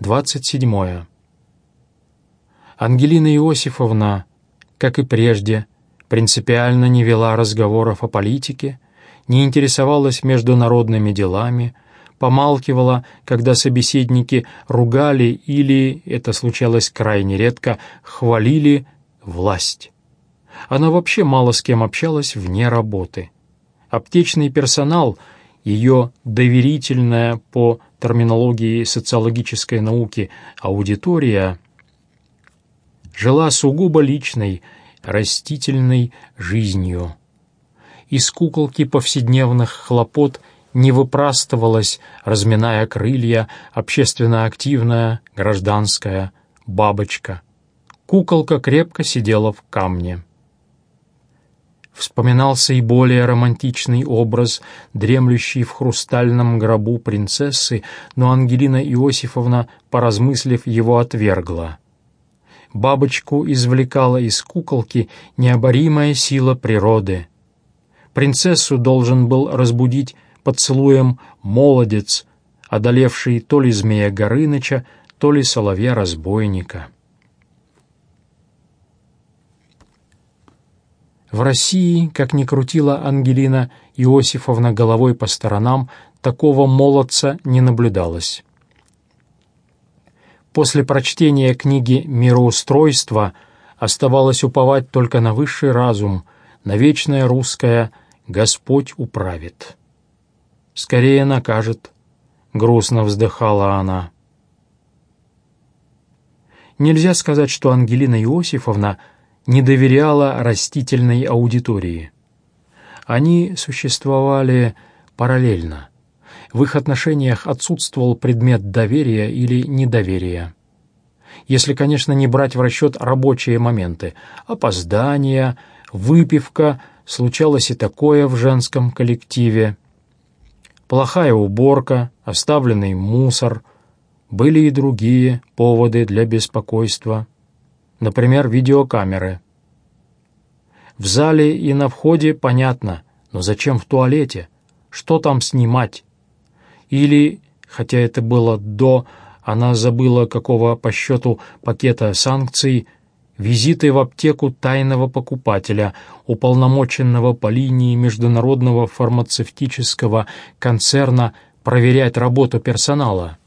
27. Ангелина Иосифовна, как и прежде, принципиально не вела разговоров о политике, не интересовалась международными делами, помалкивала, когда собеседники ругали или, это случалось крайне редко, хвалили власть. Она вообще мало с кем общалась вне работы. Аптечный персонал, ее доверительная по терминологии социологической науки аудитория, жила сугубо личной, растительной жизнью. Из куколки повседневных хлопот не выпрастывалась, разминая крылья, общественно активная гражданская бабочка. Куколка крепко сидела в камне. Вспоминался и более романтичный образ, дремлющий в хрустальном гробу принцессы, но Ангелина Иосифовна, поразмыслив, его отвергла. Бабочку извлекала из куколки необоримая сила природы. Принцессу должен был разбудить поцелуем молодец, одолевший то ли змея Горыныча, то ли соловья-разбойника. В России, как ни крутила Ангелина Иосифовна головой по сторонам, такого молодца не наблюдалось. После прочтения книги «Мироустройство» оставалось уповать только на высший разум, на вечное русское «Господь управит». «Скорее накажет», — грустно вздыхала она. Нельзя сказать, что Ангелина Иосифовна — не доверяла растительной аудитории. Они существовали параллельно. В их отношениях отсутствовал предмет доверия или недоверия. Если, конечно, не брать в расчет рабочие моменты. Опоздания, выпивка, случалось и такое в женском коллективе. Плохая уборка, оставленный мусор. Были и другие поводы для беспокойства например, видеокамеры. В зале и на входе понятно, но зачем в туалете? Что там снимать? Или, хотя это было до, она забыла, какого по счету пакета санкций, визиты в аптеку тайного покупателя, уполномоченного по линии международного фармацевтического концерна проверять работу персонала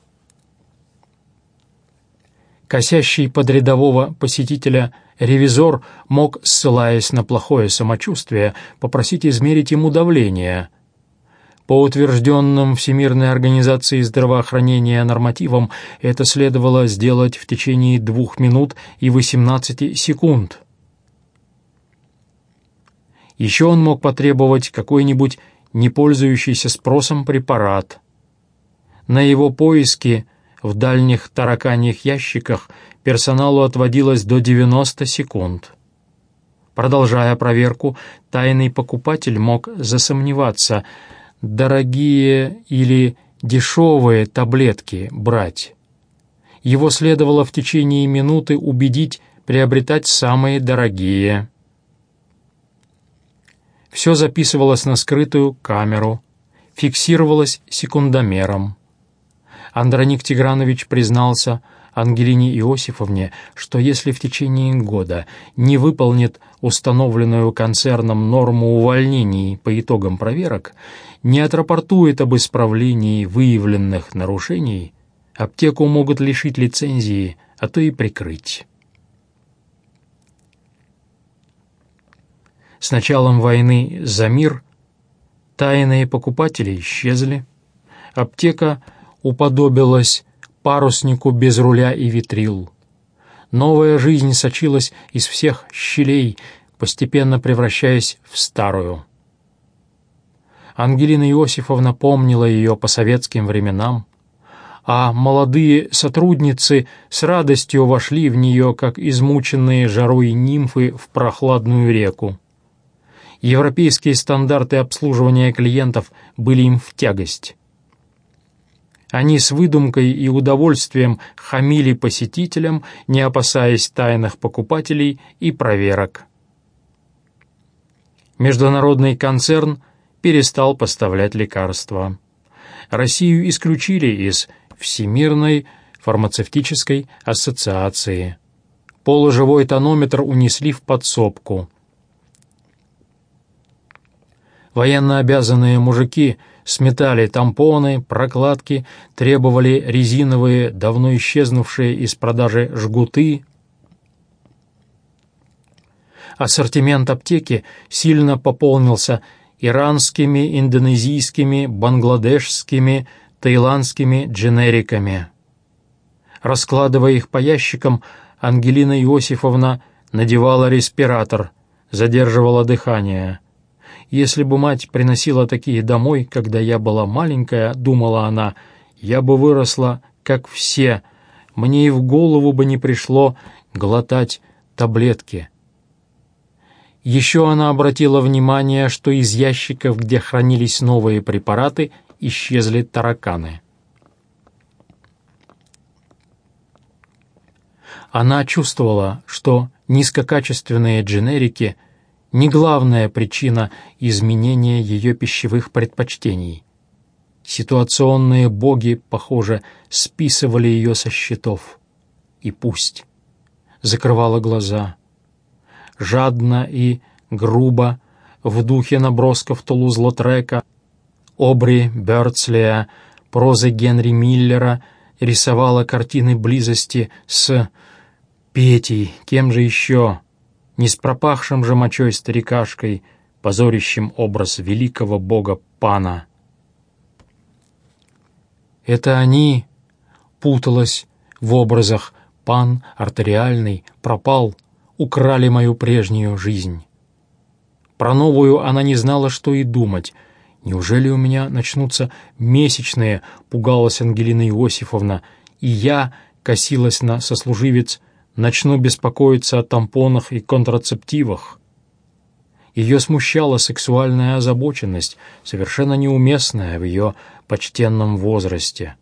косящий под рядового посетителя ревизор мог, ссылаясь на плохое самочувствие, попросить измерить ему давление. По утвержденным Всемирной организацией здравоохранения нормативам это следовало сделать в течение двух минут и 18 секунд. Еще он мог потребовать какой-нибудь не пользующийся спросом препарат. На его поиски – в дальних тараканьих ящиках персоналу отводилось до 90 секунд. Продолжая проверку, тайный покупатель мог засомневаться, дорогие или дешевые таблетки брать. Его следовало в течение минуты убедить приобретать самые дорогие. Все записывалось на скрытую камеру, фиксировалось секундомером. Андроник Тигранович признался Ангелине Иосифовне, что если в течение года не выполнит установленную концерном норму увольнений по итогам проверок, не отрапортует об исправлении выявленных нарушений, аптеку могут лишить лицензии, а то и прикрыть. С началом войны за мир тайные покупатели исчезли, аптека – уподобилась паруснику без руля и витрил. Новая жизнь сочилась из всех щелей, постепенно превращаясь в старую. Ангелина Иосифовна помнила ее по советским временам, а молодые сотрудницы с радостью вошли в нее, как измученные жарой нимфы в прохладную реку. Европейские стандарты обслуживания клиентов были им в тягость. Они с выдумкой и удовольствием хамили посетителям, не опасаясь тайных покупателей и проверок. Международный концерн перестал поставлять лекарства. Россию исключили из Всемирной фармацевтической ассоциации. Полуживой тонометр унесли в подсобку. Военно обязанные мужики сметали тампоны, прокладки, требовали резиновые, давно исчезнувшие из продажи жгуты. Ассортимент аптеки сильно пополнился иранскими, индонезийскими, бангладешскими, таиландскими дженериками. Раскладывая их по ящикам, Ангелина Иосифовна надевала респиратор, задерживала дыхание. Если бы мать приносила такие домой, когда я была маленькая, думала она, я бы выросла, как все, мне и в голову бы не пришло глотать таблетки. Еще она обратила внимание, что из ящиков, где хранились новые препараты, исчезли тараканы. Она чувствовала, что низкокачественные дженерики не главная причина изменения ее пищевых предпочтений. Ситуационные боги, похоже, списывали ее со счетов. И пусть. Закрывала глаза. Жадно и грубо, в духе набросков Тулуз-Лотрека, Обри Бёрдслея, прозы Генри Миллера рисовала картины близости с Петей, кем же еще, не с пропахшим же мочой старикашкой, позорящим образ великого бога Пана. Это они, путалась в образах, Пан артериальный, пропал, украли мою прежнюю жизнь. Про новую она не знала, что и думать. Неужели у меня начнутся месячные, пугалась Ангелина Иосифовна, и я косилась на сослуживец начну беспокоиться о тампонах и контрацептивах. Ее смущала сексуальная озабоченность, совершенно неуместная в ее почтенном возрасте.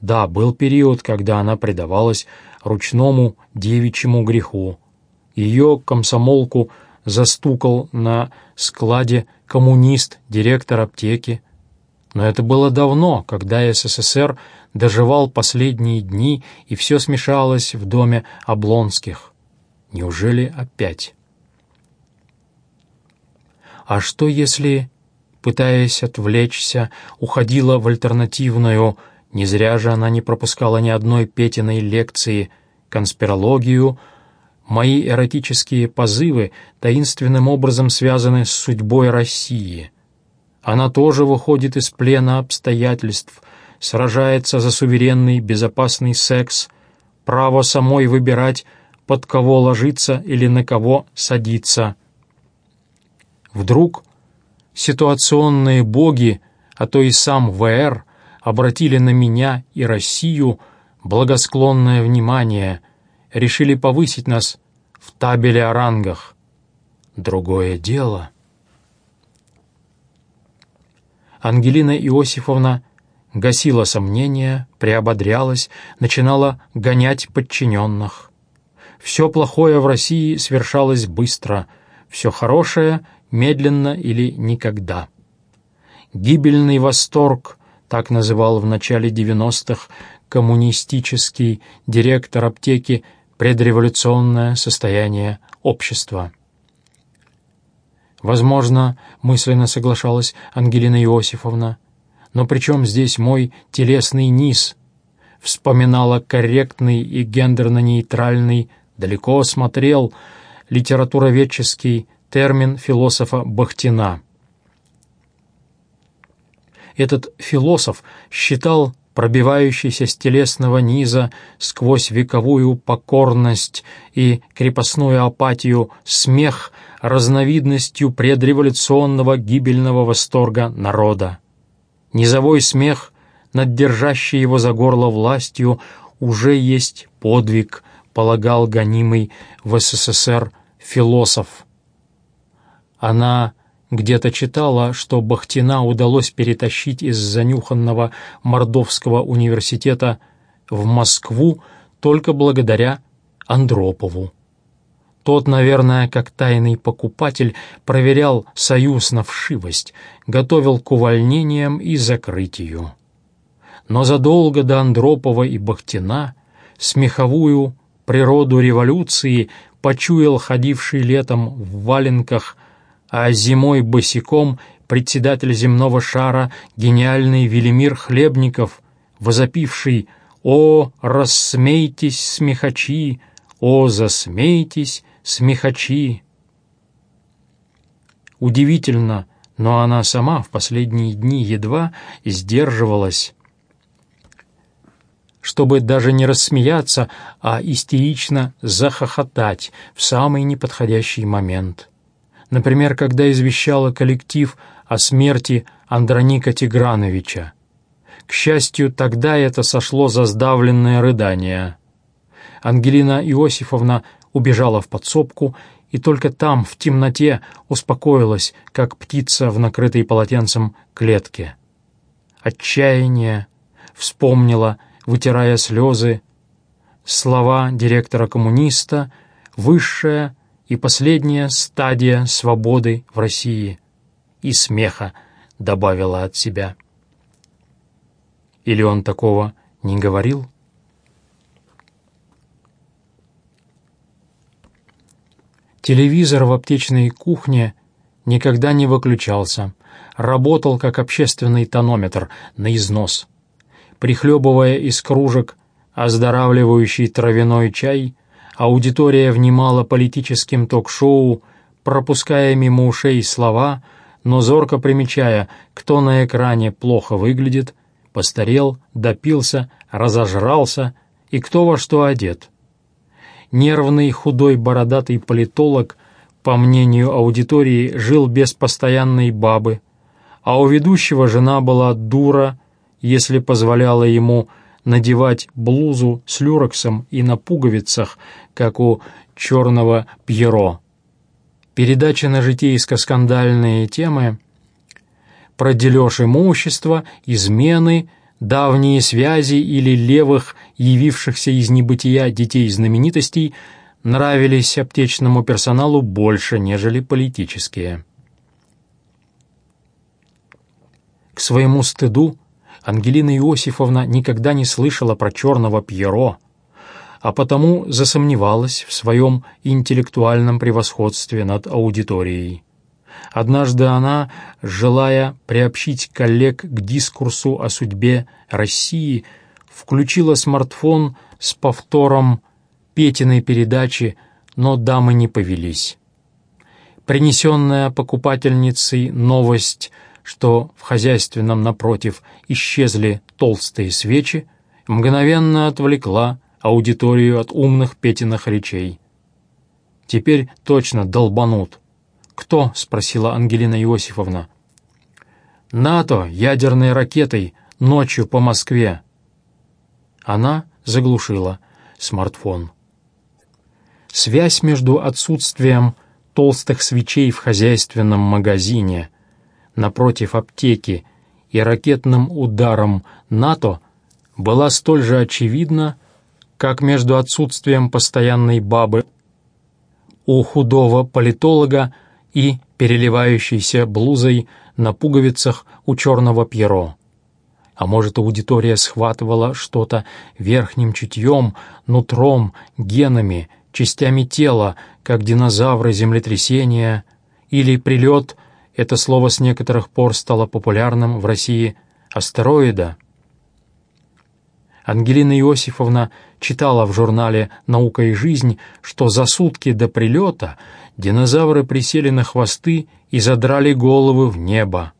Да, был период, когда она предавалась ручному девичьему греху. Ее комсомолку застукал на складе коммунист, директор аптеки. Но это было давно, когда СССР доживал последние дни, и все смешалось в доме Облонских. Неужели опять? А что если, пытаясь отвлечься, уходила в альтернативную, не зря же она не пропускала ни одной Петиной лекции, конспирологию, мои эротические позывы таинственным образом связаны с судьбой России. Она тоже выходит из плена обстоятельств, сражается за суверенный, безопасный секс, право самой выбирать, под кого ложиться или на кого садиться. Вдруг ситуационные боги, а то и сам ВР, обратили на меня и Россию благосклонное внимание, решили повысить нас в табеле о рангах. Другое дело. Ангелина Иосифовна гасила сомнения, приободрялась, начинала гонять подчиненных. Все плохое в России свершалось быстро, все хорошее — медленно или никогда. «Гибельный восторг», так называл в начале 90-х коммунистический директор аптеки предреволюционное состояние общества. Возможно, мысленно соглашалась Ангелина Иосифовна, но при чем здесь мой телесный низ? Вспоминала корректный и гендерно-нейтральный, далеко смотрел литературоведческий термин философа Бахтина. Этот философ считал пробивающийся с телесного низа сквозь вековую покорность и крепостную апатию смех разновидностью предреволюционного гибельного восторга народа. Низовой смех над держащей его за горло властью уже есть подвиг, полагал гонимый в СССР философ. Она где-то читала, что Бахтина удалось перетащить из занюханного Мордовского университета в Москву только благодаря Андропову. Тот, наверное, как тайный покупатель, проверял союз на вшивость, готовил к увольнениям и закрытию. но задолго до Андропова и Бахтина смеховую природу революции почуял ходивший летом в валенках, а зимой босиком председатель земного шара, гениальный Велимир Хлебников, возопивший «О, рассмейтесь, смехачи! О, засмейтесь, смехачи!» Удивительно, но она сама в последние дни едва сдерживалась, чтобы даже не рассмеяться, а истерично захохотать в самый неподходящий момент. Например, когда извещала коллектив о смерти Андроника Тиграновича. К счастью, тогда это сошло за сдавленное рыдание. Ангелина Иосифовна убежала в подсобку и только там, в темноте, успокоилась, как птица в накрытой полотенцем клетке. Отчаяние вспомнила, вытирая слезы, слова директора-коммуниста, высшая и последняя стадия свободы в России. И смеха добавила от себя. Или он такого не говорил? Телевизор в аптечной кухне никогда не выключался, работал как общественный тонометр на износ. Прихлебывая из кружек оздоравливающий травяной чай, аудитория внимала политическим ток-шоу, пропуская мимо ушей слова, но зорко примечая, кто на экране плохо выглядит, постарел, допился, разожрался и кто во что одет — Нервный, худой, бородатый политолог, по мнению аудитории, жил без постоянной бабы, а у ведущего жена была дура, если позволяла ему надевать блузу с люрексом и на пуговицах, как у черного Пьеро. Передача на житейско-скандальные темы про дележ имущества, измены — давние связи или левых, явившихся из небытия детей знаменитостей, нравились аптечному персоналу больше, нежели политические. К своему стыду Ангелина Иосифовна никогда не слышала про черного Пьеро, а потому засомневалась в своем интеллектуальном превосходстве над аудиторией. Однажды она, желая приобщить коллег к дискурсу о судьбе России, включила смартфон с повтором Петиной передачи, но дамы не повелись. Принесенная покупательницей новость, что в хозяйственном напротив исчезли толстые свечи, мгновенно отвлекла аудиторию от умных Петиных речей. Теперь точно долбанут — «Кто?» — спросила Ангелина Иосифовна. «НАТО ядерной ракетой ночью по Москве». Она заглушила смартфон. Связь между отсутствием толстых свечей в хозяйственном магазине напротив аптеки и ракетным ударом НАТО была столь же очевидна, как между отсутствием постоянной бабы у худого политолога и переливающейся блузой на пуговицах у черного пьеро. А может, аудитория схватывала что-то верхним чутьем, нутром, генами, частями тела, как динозавры землетрясения, или прилет, это слово с некоторых пор стало популярным в России, астероида. Ангелина Иосифовна читала в журнале «Наука и жизнь», что за сутки до прилета динозавры присели на хвосты и задрали головы в небо.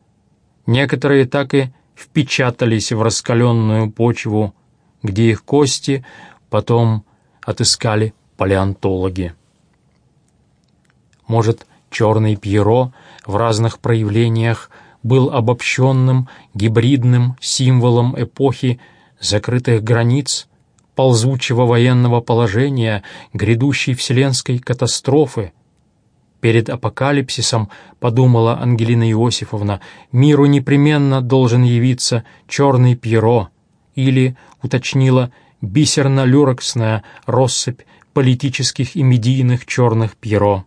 Некоторые так и впечатались в раскаленную почву, где их кости потом отыскали палеонтологи. Может, черный Пьеро в разных проявлениях был обобщенным гибридным символом эпохи закрытых границ, ползучего военного положения, грядущей вселенской катастрофы, Перед апокалипсисом, подумала Ангелина Иосифовна, миру непременно должен явиться черный Пьеро, или, уточнила, бисерно-люрексная россыпь политических и медийных черных Пьеро.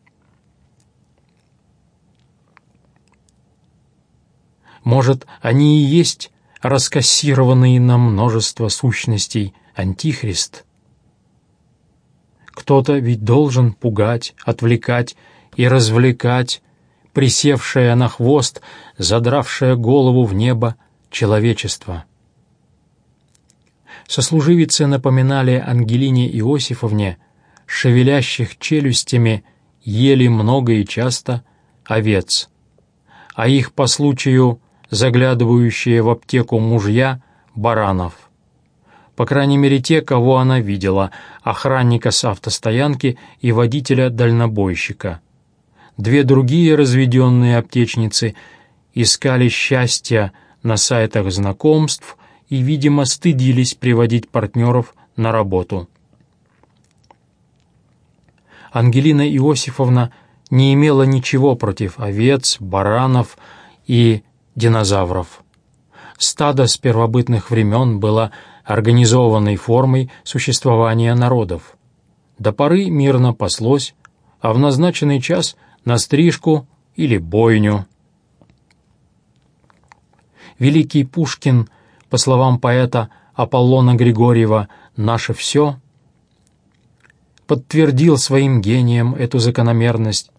Может, они и есть раскассированный на множество сущностей Антихрист. Кто-то ведь должен пугать, отвлекать и развлекать присевшее на хвост, задравшее голову в небо человечество. Сослуживицы напоминали Ангелине Иосифовне, шевелящих челюстями, ели много и часто овец, а их по случаю заглядывающие в аптеку мужья баранов. По крайней мере, те, кого она видела, охранника с автостоянки и водителя-дальнобойщика. Две другие разведенные аптечницы искали счастья на сайтах знакомств и, видимо, стыдились приводить партнеров на работу. Ангелина Иосифовна не имела ничего против овец, баранов и динозавров. Стадо с первобытных времен было организованной формой существования народов. До поры мирно паслось, а в назначенный час на стрижку или бойню. Великий Пушкин, по словам поэта Аполлона Григорьева, «наше все», подтвердил своим гением эту закономерность,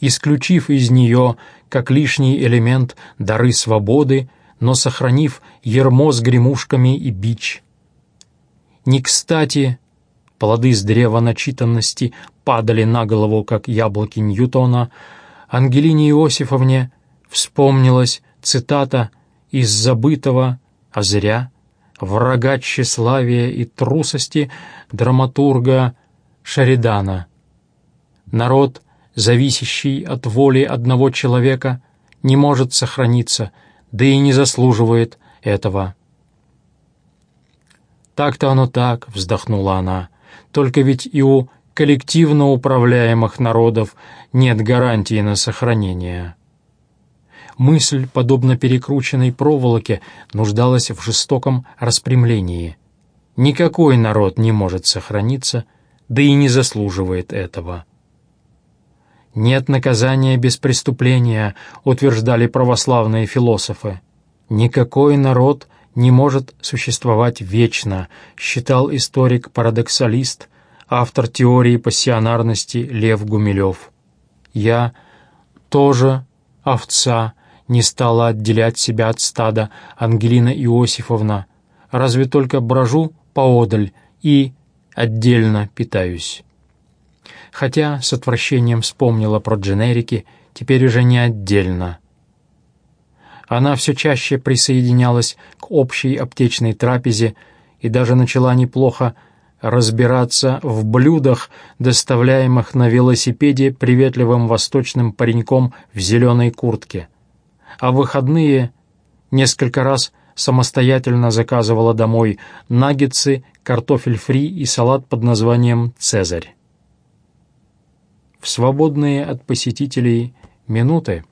исключив из нее как лишний элемент дары свободы, но сохранив ермо с гремушками и бич. Не кстати плоды с древа начитанности падали на голову, как яблоки Ньютона, Ангелине Иосифовне вспомнилась цитата из забытого, а зря, врага тщеславия и трусости драматурга Шаридана. Народ зависящий от воли одного человека, не может сохраниться, да и не заслуживает этого. «Так-то оно так», — вздохнула она, — «только ведь и у коллективно управляемых народов нет гарантии на сохранение». Мысль, подобно перекрученной проволоке, нуждалась в жестоком распрямлении. Никакой народ не может сохраниться, да и не заслуживает этого. «Нет наказания без преступления», — утверждали православные философы. «Никакой народ не может существовать вечно», — считал историк-парадоксалист, автор теории пассионарности Лев Гумилев. «Я тоже овца», — не стала отделять себя от стада Ангелина Иосифовна, «разве только брожу поодаль и отдельно питаюсь» хотя с отвращением вспомнила про дженерики, теперь уже не отдельно. Она все чаще присоединялась к общей аптечной трапезе и даже начала неплохо разбираться в блюдах, доставляемых на велосипеде приветливым восточным пареньком в зеленой куртке. А в выходные несколько раз самостоятельно заказывала домой наггетсы, картофель фри и салат под названием «Цезарь» в свободные от посетителей минуты,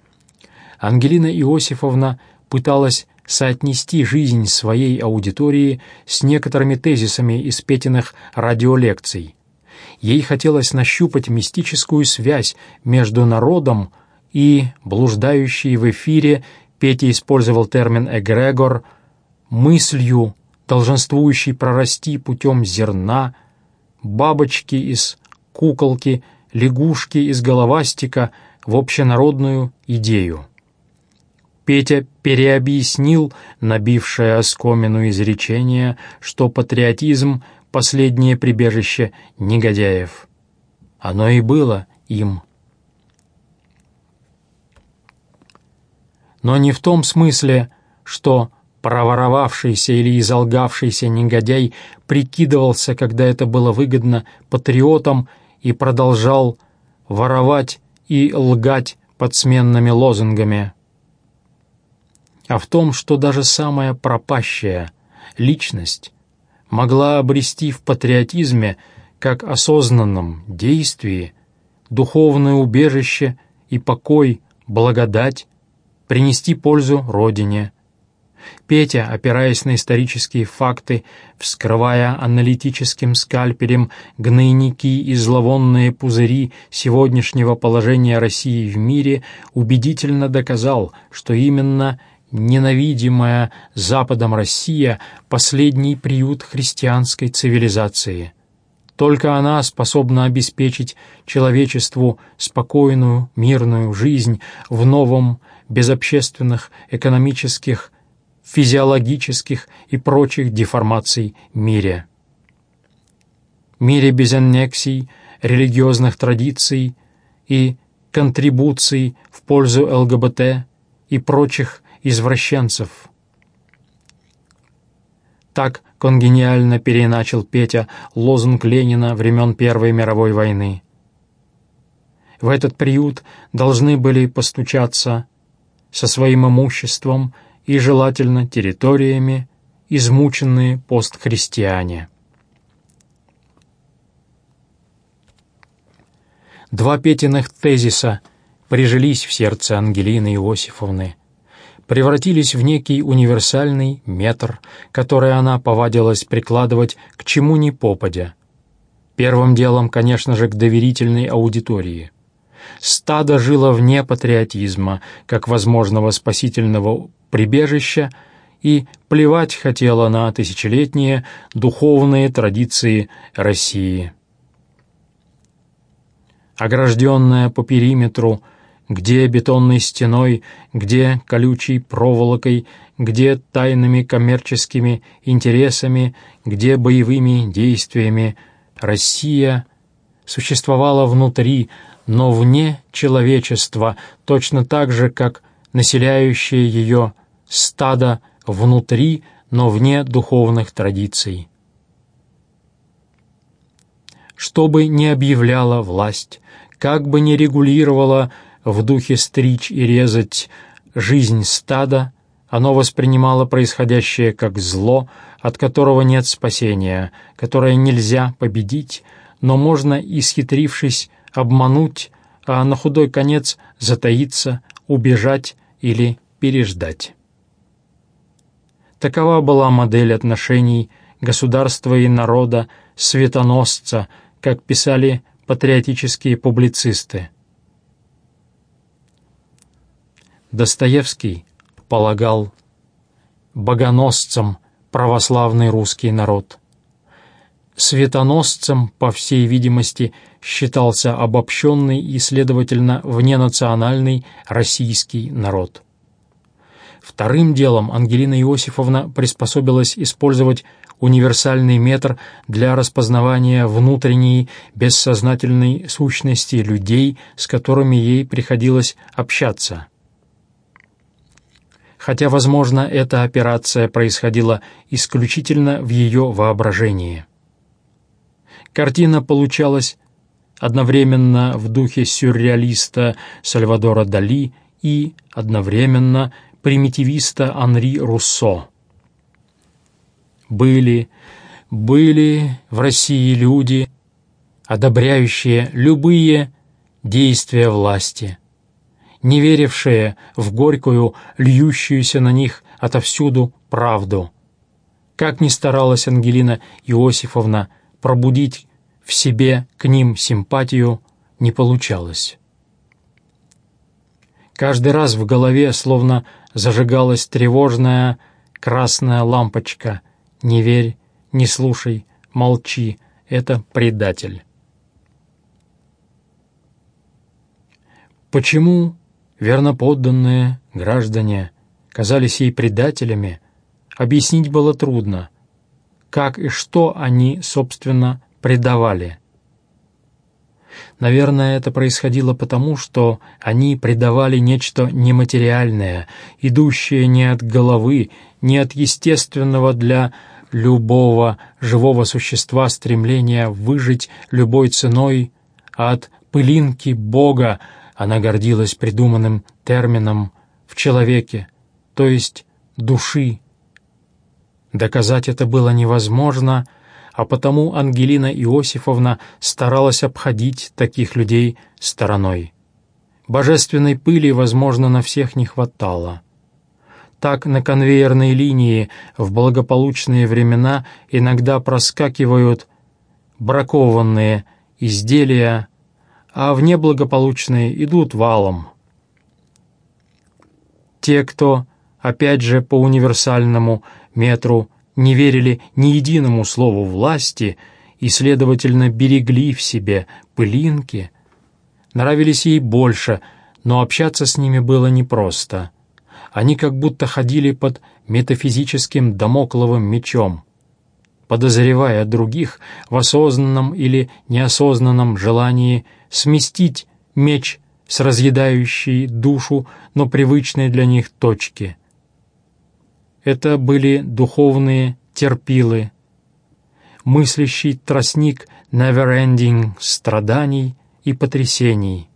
Ангелина Иосифовна пыталась соотнести жизнь своей аудитории с некоторыми тезисами из Петиных радиолекций. Ей хотелось нащупать мистическую связь между народом и, блуждающей в эфире, Петя использовал термин «эгрегор», мыслью, долженствующей прорасти путем зерна, бабочки из куколки лягушки из головастика в общенародную идею. Петя переобъяснил набившее оскомину изречение, что патриотизм — последнее прибежище негодяев. Оно и было им. Но не в том смысле, что проворовавшийся или изолгавшийся негодяй прикидывался, когда это было выгодно, патриотом и продолжал воровать и лгать под сменными лозунгами. А в том, что даже самая пропащая личность могла обрести в патриотизме как осознанном действии духовное убежище и покой, благодать, принести пользу Родине, Петя, опираясь на исторические факты, вскрывая аналитическим скальпелем гнойники и зловонные пузыри сегодняшнего положения России в мире, убедительно доказал, что именно ненавидимая Западом Россия — последний приют христианской цивилизации. Только она способна обеспечить человечеству спокойную, мирную жизнь в новом, без общественных, экономических, физиологических и прочих деформаций мире. Мире без аннексий, религиозных традиций и контрибуций в пользу ЛГБТ и прочих извращенцев. Так конгениально переначал Петя лозунг Ленина времен Первой мировой войны. В этот приют должны были постучаться со своим имуществом и, желательно, территориями, измученные постхристиане. Два Петиных тезиса прижились в сердце Ангелины Иосифовны, превратились в некий универсальный метр, который она повадилась прикладывать к чему ни попадя. Первым делом, конечно же, к доверительной аудитории. Стадо жило вне патриотизма, как возможного спасительного прибежища, и плевать хотело на тысячелетние духовные традиции России. Огражденная по периметру, где бетонной стеной, где колючей проволокой, где тайными коммерческими интересами, где боевыми действиями, Россия существовала внутри, но вне человечества, точно так же, как населяющее ее стадо внутри, но вне духовных традиций. Что бы ни объявляла власть, как бы ни регулировала в духе стричь и резать жизнь стада, оно воспринимало происходящее как зло, от которого нет спасения, которое нельзя победить, но можно, исхитрившись, обмануть, а на худой конец затаиться, убежать или переждать. Такова была модель отношений государства и народа, светоносца, как писали патриотические публицисты. Достоевский полагал богоносцам православный русский народ. Светоносцем, по всей видимости, считался обобщенный и, следовательно, вненациональный российский народ. Вторым делом Ангелина Иосифовна приспособилась использовать универсальный метр для распознавания внутренней бессознательной сущности людей, с которыми ей приходилось общаться. Хотя, возможно, эта операция происходила исключительно в ее воображении. Картина получалась одновременно в духе сюрреалиста Сальвадора Дали и одновременно примитивиста Анри Руссо. Были, были в России люди, одобряющие любые действия власти, не верившие в горькую, льющуюся на них отовсюду правду. Как ни старалась Ангелина Иосифовна пробудить в себе к ним симпатию, не получалось. Каждый раз в голове словно зажигалась тревожная красная лампочка — не верь, не слушай, молчи, это предатель. Почему верноподданные граждане казались ей предателями, объяснить было трудно. Как и что они, собственно, предавали – Наверное, это происходило потому, что они предавали нечто нематериальное, идущее не от головы, не от естественного для любого живого существа стремления выжить любой ценой, а от пылинки Бога она гордилась придуманным термином в человеке, то есть души. Доказать это было невозможно — а потому Ангелина Иосифовна старалась обходить таких людей стороной. Божественной пыли, возможно, на всех не хватало. Так на конвейерной линии в благополучные времена иногда проскакивают бракованные изделия, а в неблагополучные идут валом. Те, кто опять же по универсальному метру, не верили ни единому слову власти и, следовательно, берегли в себе пылинки, нравились ей больше, но общаться с ними было непросто. Они как будто ходили под метафизическим домокловым мечом, подозревая других в осознанном или неосознанном желании сместить меч с разъедающей душу, но привычной для них точки. Это были духовные терпилы, мыслящий тростник never-ending страданий и потрясений.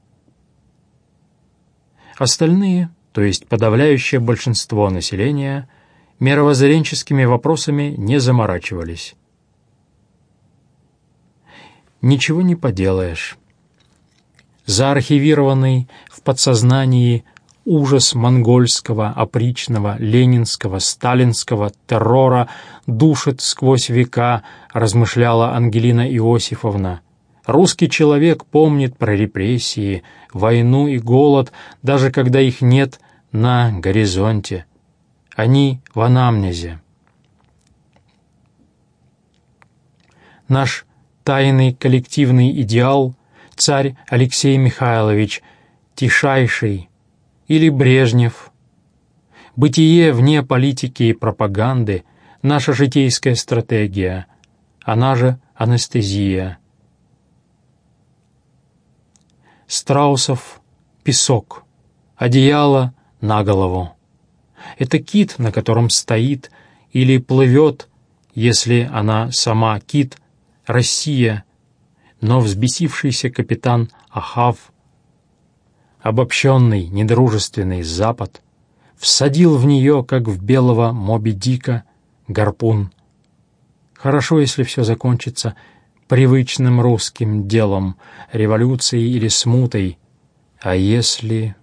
Остальные, то есть подавляющее большинство населения, мировоззренческими вопросами не заморачивались. Ничего не поделаешь. Заархивированный в подсознании ужас монгольского, опричного, ленинского, сталинского террора душит сквозь века, размышляла Ангелина Иосифовна. Русский человек помнит про репрессии, войну и голод, даже когда их нет на горизонте. Они в анамнезе. Наш тайный коллективный идеал — царь Алексей Михайлович, тишайший, или Брежнев. Бытие вне политики и пропаганды — наша житейская стратегия, она же анестезия. Страусов — песок, одеяло на голову. Это кит, на котором стоит или плывет, если она сама кит, Россия, но взбесившийся капитан Ахав, обобщенный, недружественный Запад, всадил в нее, как в белого Моби Дика, гарпун. Хорошо, если все закончится привычным русским делом, революцией или смутой, а если